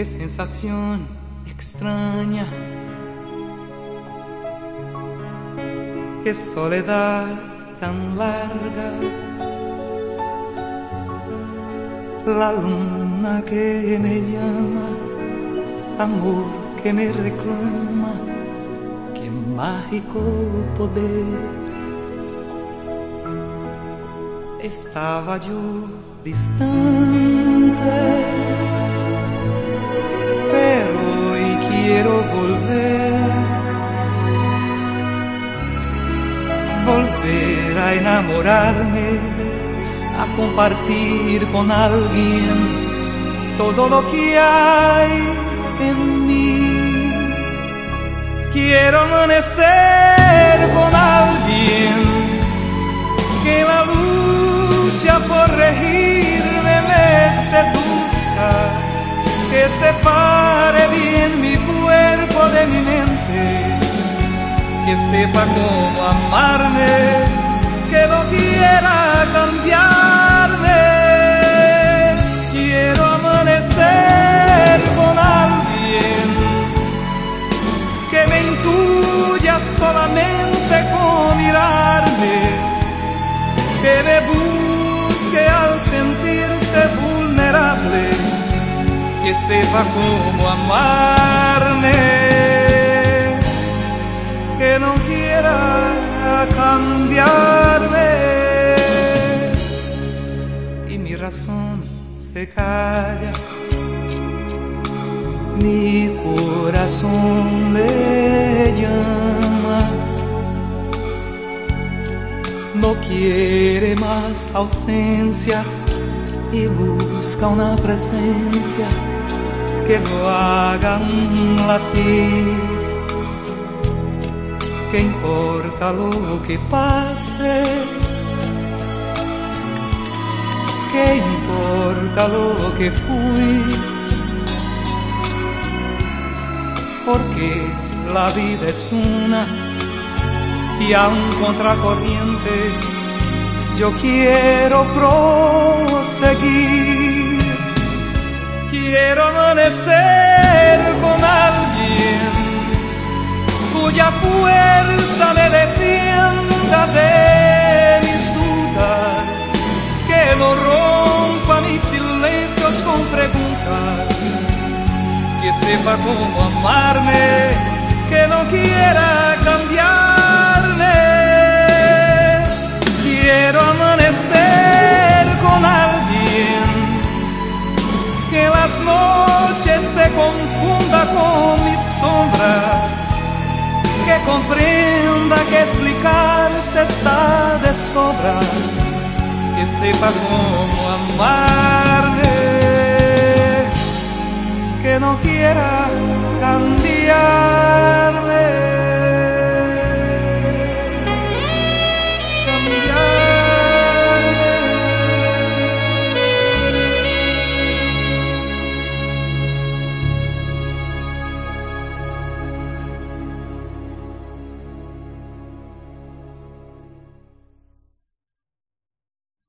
qué sensación extraña, qué soledad tan larga. La luna que me llama, amor que me reclama, qué mágico poder. Estaba yo distante, enamorarme, a compartir con alguien todo lo que hay en mí. Quiero amanecer con alguien que la lucha por regirme me seduzca, que separe bien mi cuerpo de mi mente, que sepa cómo amarme, no quiera cambiarme. Quiero amanecer con alguien que me intuya solamente con mirarme que me busque al sentirse vulnerable, que sepa cómo amarme, que no quiera cambiarme. Y mi razón se calla, mi corazón le llama no quiere más ausencias y busca una presencia que lo haga latir. ¿Qué importa lo que pase? ¿Qué importa lo que fui? Porque la vida es una y a un contracorriente yo quiero proseguir. Quiero amanecer sepa cómo amarme, que no quiera cambiarme. Quiero amanecer con alguien que las noches se confunda con mi sombra, que comprenda que explicarse está de sobra, que sepa cómo amarme, que no quiera.